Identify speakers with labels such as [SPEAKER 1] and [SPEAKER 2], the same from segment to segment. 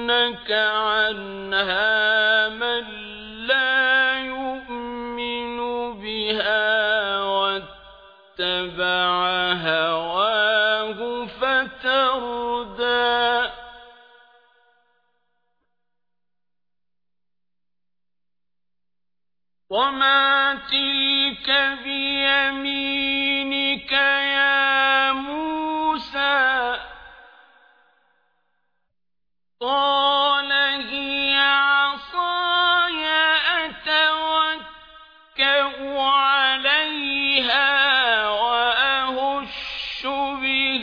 [SPEAKER 1] يَصُدَّنَّكَ عَنْهَا مَنْ لَا يُؤْمِنُ بِهَا وَاتَّبَعَ هَوَاهُ فَتَرْدَى وَمَا تِلْكَ بِيَمِينِكَ يَا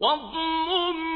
[SPEAKER 1] واضمم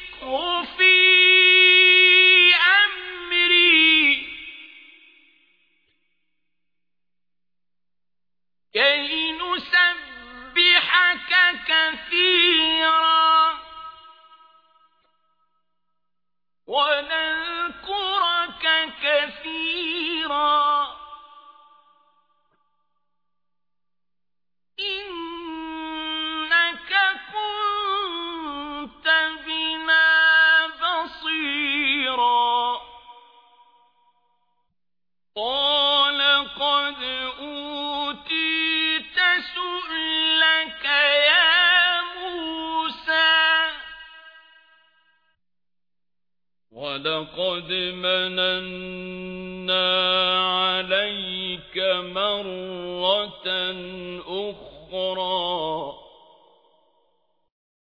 [SPEAKER 1] كثيرا.
[SPEAKER 2] وَلَقَدْ مَنَنَّا عَلَيْكَ مَرَّةً أُخْرَى.